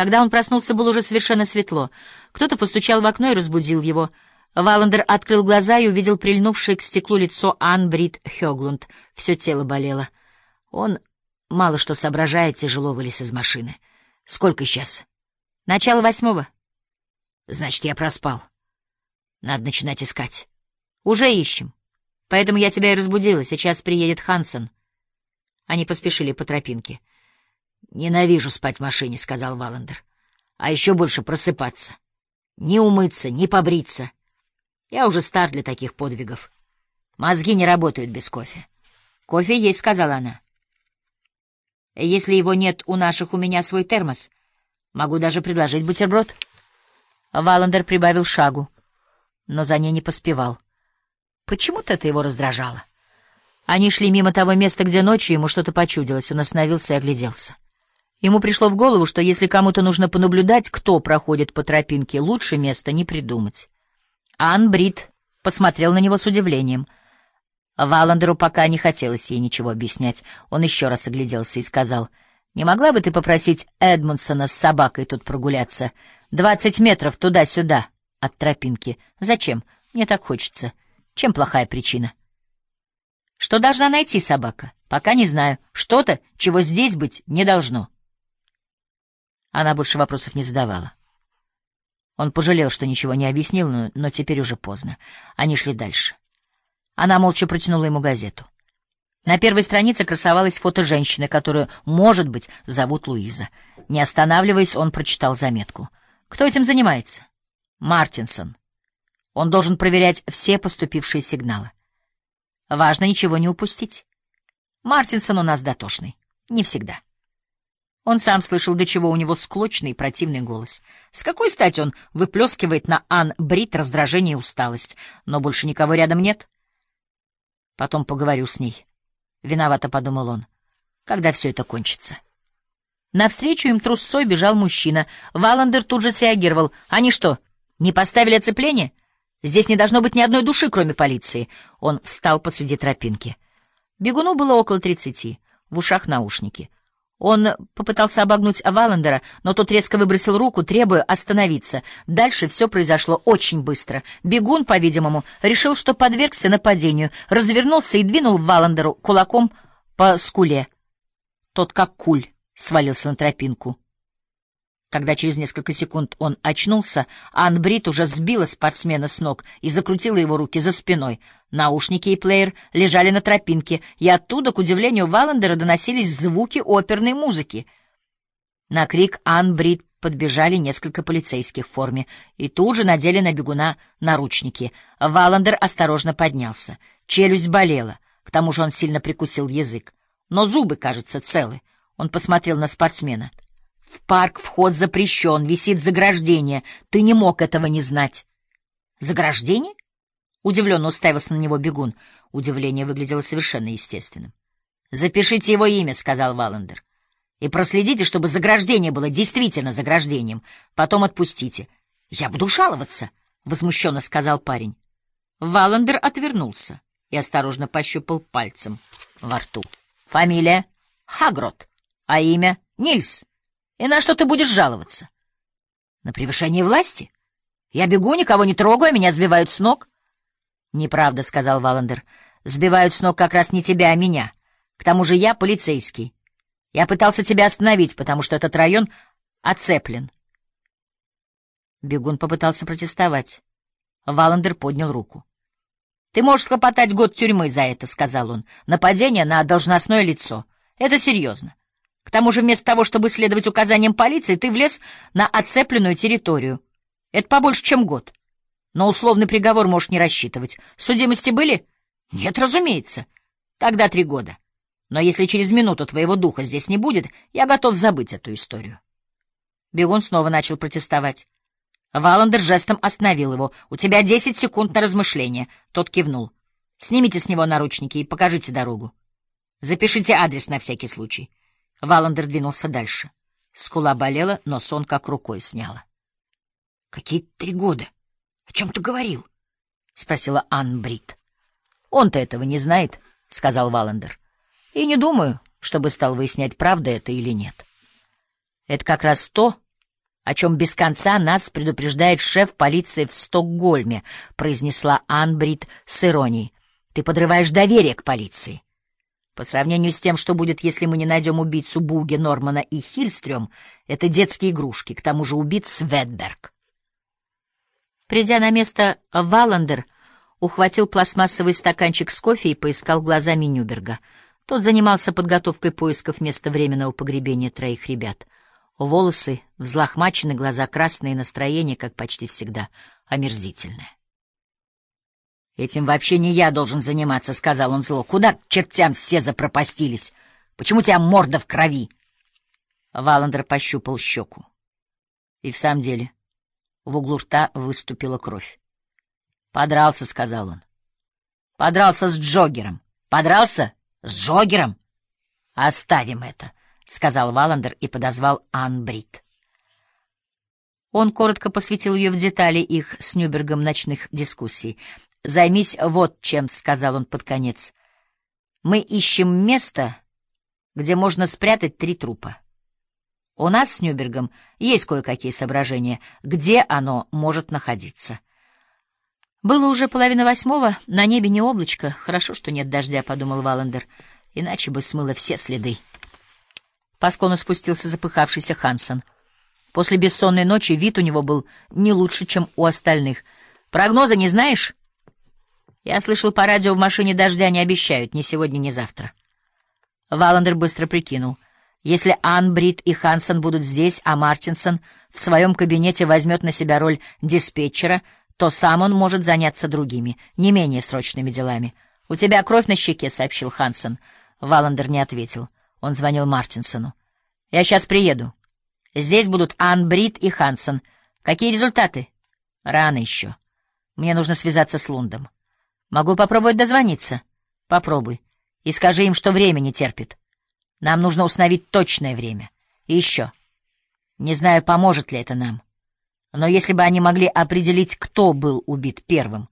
Когда он проснулся, было уже совершенно светло. Кто-то постучал в окно и разбудил его. Валандер открыл глаза и увидел прильнувшее к стеклу лицо Ан Брит Хёглунд. Все тело болело. Он, мало что соображая, тяжело вылез из машины. «Сколько сейчас?» «Начало восьмого». «Значит, я проспал. Надо начинать искать». «Уже ищем. Поэтому я тебя и разбудила. Сейчас приедет Хансен». Они поспешили по тропинке. «Ненавижу спать в машине», — сказал Валандер. «А еще больше просыпаться. Не умыться, не побриться. Я уже стар для таких подвигов. Мозги не работают без кофе». «Кофе есть», — сказала она. «Если его нет у наших, у меня свой термос. Могу даже предложить бутерброд». Валандер прибавил шагу, но за ней не поспевал. Почему-то это его раздражало. Они шли мимо того места, где ночью ему что-то почудилось. Он остановился и огляделся. Ему пришло в голову, что если кому-то нужно понаблюдать, кто проходит по тропинке, лучше места не придумать. Ан Брит посмотрел на него с удивлением. Валандеру пока не хотелось ей ничего объяснять. Он еще раз огляделся и сказал, «Не могла бы ты попросить Эдмунсона с собакой тут прогуляться? Двадцать метров туда-сюда от тропинки. Зачем? Мне так хочется. Чем плохая причина?» «Что должна найти собака? Пока не знаю. Что-то, чего здесь быть не должно». Она больше вопросов не задавала. Он пожалел, что ничего не объяснил, но, но теперь уже поздно. Они шли дальше. Она молча протянула ему газету. На первой странице красовалось фото женщины, которую, может быть, зовут Луиза. Не останавливаясь, он прочитал заметку. Кто этим занимается? Мартинсон. Он должен проверять все поступившие сигналы. Важно ничего не упустить. Мартинсон у нас дотошный. Не всегда. Он сам слышал, до чего у него склочный и противный голос. С какой стати он выплескивает на Ан Брит раздражение и усталость? Но больше никого рядом нет. Потом поговорю с ней. Виновато подумал он. Когда все это кончится? Навстречу им трусцой бежал мужчина. Валандер тут же среагировал. Они что, не поставили оцепление? Здесь не должно быть ни одной души, кроме полиции. Он встал посреди тропинки. Бегуну было около тридцати, в ушах наушники. Он попытался обогнуть Валандера, но тот резко выбросил руку, требуя остановиться. Дальше все произошло очень быстро. Бегун, по-видимому, решил, что подвергся нападению, развернулся и двинул Валандеру кулаком по скуле. Тот, как куль, свалился на тропинку. Когда через несколько секунд он очнулся, Ан Брит уже сбила спортсмена с ног и закрутила его руки за спиной. Наушники и плеер лежали на тропинке, и оттуда, к удивлению Валандера, доносились звуки оперной музыки. На крик Ан Брит подбежали несколько полицейских в форме и тут же надели на бегуна наручники. Валандер осторожно поднялся. Челюсть болела, к тому же он сильно прикусил язык. Но зубы, кажется, целы. Он посмотрел на спортсмена — в парк вход запрещен, висит заграждение. Ты не мог этого не знать. Заграждение? Удивленно уставился на него бегун. Удивление выглядело совершенно естественным. «Запишите его имя», — сказал Валандер. «И проследите, чтобы заграждение было действительно заграждением. Потом отпустите». «Я буду жаловаться», — возмущенно сказал парень. Валандер отвернулся и осторожно пощупал пальцем во рту. «Фамилия? Хагрот. А имя? Нильс. И на что ты будешь жаловаться? На превышение власти? Я бегу, никого не трогаю, меня сбивают с ног. Неправда, — сказал Валандер. Сбивают с ног как раз не тебя, а меня. К тому же я полицейский. Я пытался тебя остановить, потому что этот район оцеплен. Бегун попытался протестовать. Валандер поднял руку. «Ты можешь хлопотать год тюрьмы за это», — сказал он. «Нападение на должностное лицо. Это серьезно. К тому же вместо того, чтобы следовать указаниям полиции, ты влез на оцепленную территорию. Это побольше, чем год. Но условный приговор можешь не рассчитывать. Судимости были? Нет, разумеется. Тогда три года. Но если через минуту твоего духа здесь не будет, я готов забыть эту историю. Бегун снова начал протестовать. Валандер жестом остановил его. «У тебя десять секунд на размышление». Тот кивнул. «Снимите с него наручники и покажите дорогу. Запишите адрес на всякий случай». Валандер двинулся дальше. Скула болела, но сон как рукой сняла. — Какие три года? О чем ты говорил? — спросила Анн Брит. — Он-то этого не знает, — сказал Валандер. — И не думаю, чтобы стал выяснять, правда это или нет. Это как раз то, о чем без конца нас предупреждает шеф полиции в Стокгольме, произнесла Анбрид с иронией. Ты подрываешь доверие к полиции. По сравнению с тем, что будет, если мы не найдем убийцу Буги, Нормана и Хильстрём, это детские игрушки, к тому же убит Светберг. Придя на место, Валандер ухватил пластмассовый стаканчик с кофе и поискал глазами Нюберга. Тот занимался подготовкой поисков места временного погребения троих ребят. Волосы взлохмачены, глаза красные, настроение, как почти всегда, омерзительное. «Этим вообще не я должен заниматься», — сказал он зло. «Куда к чертям все запропастились? Почему у тебя морда в крови?» Валандер пощупал щеку. И в самом деле в углу рта выступила кровь. «Подрался», — сказал он. «Подрался с Джогером. Подрался с Джогером?» «Оставим это», — сказал Валандер и подозвал Ан Брит. Он коротко посвятил ее в детали их с Нюбергом ночных дискуссий. «Займись вот чем», — сказал он под конец. «Мы ищем место, где можно спрятать три трупа. У нас с Нюбергом есть кое-какие соображения, где оно может находиться». Было уже половина восьмого, на небе не облачко. Хорошо, что нет дождя, — подумал Валандер, — иначе бы смыло все следы. По склону спустился запыхавшийся Хансон. После бессонной ночи вид у него был не лучше, чем у остальных. «Прогноза не знаешь?» Я слышал по радио, в машине дождя не обещают ни сегодня, ни завтра. Валандер быстро прикинул. Если Ан, Брит и Хансон будут здесь, а Мартинсон в своем кабинете возьмет на себя роль диспетчера, то сам он может заняться другими, не менее срочными делами. «У тебя кровь на щеке», — сообщил Хансон. Валандер не ответил. Он звонил Мартинсону. «Я сейчас приеду. Здесь будут Ан, Брит и Хансон. Какие результаты?» «Рано еще. Мне нужно связаться с Лундом». Могу попробовать дозвониться. Попробуй. И скажи им, что время не терпит. Нам нужно установить точное время. И еще. Не знаю, поможет ли это нам. Но если бы они могли определить, кто был убит первым,